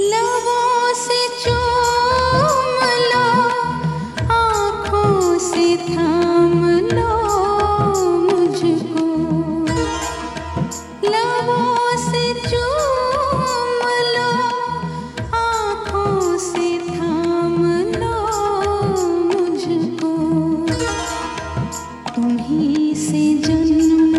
लबों से चूम लो से थाम लो से चूम लो आँखों से थाम लो से जन्म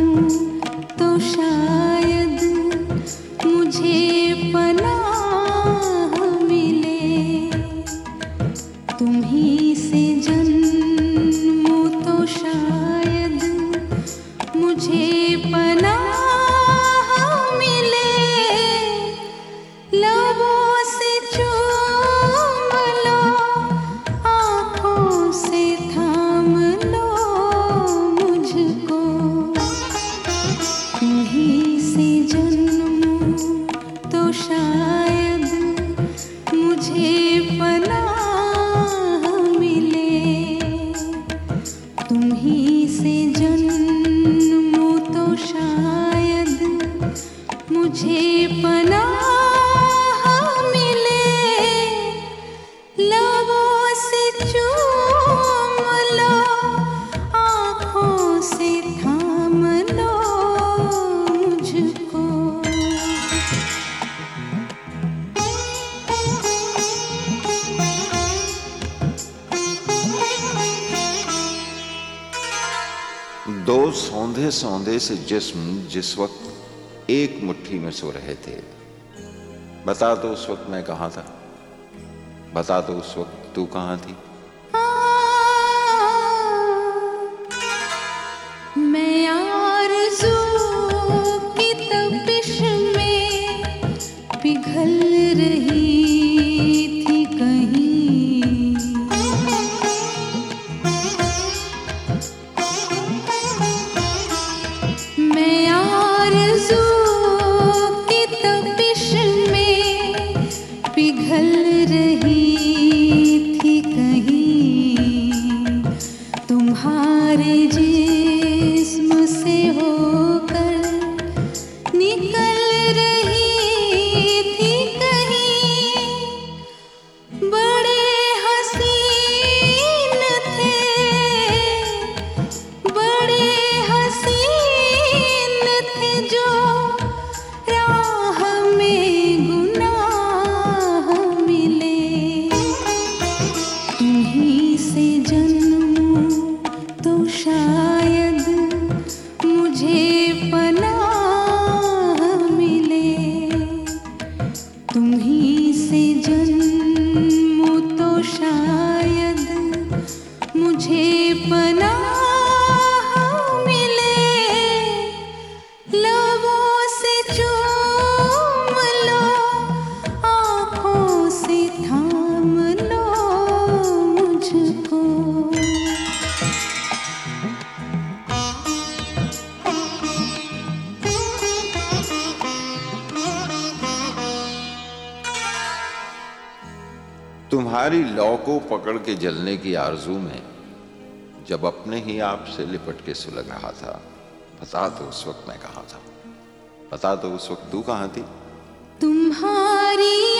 से जन्मूं तो शायद मुझे पनाह मिले। से लो आँखों से लो मुझको। तुम्हीं से जन्मूं तो शायद दो सौंधे सौंधे से जिस्म जिस वक्त एक मुट्ठी में सो रहे थे। बता दो उस वक्त मैं कहाँ था। बता दो उस वक्त तू कहाँ थी? तुम्हारी लौ को पकड़ के जलने की आरज़ू में जब अपने ही आप से लिपट के सुलग रहा था पता तो उस वक्त मैं कहा था? पता तो उस वक्त तू कहा थी? तुम्हारी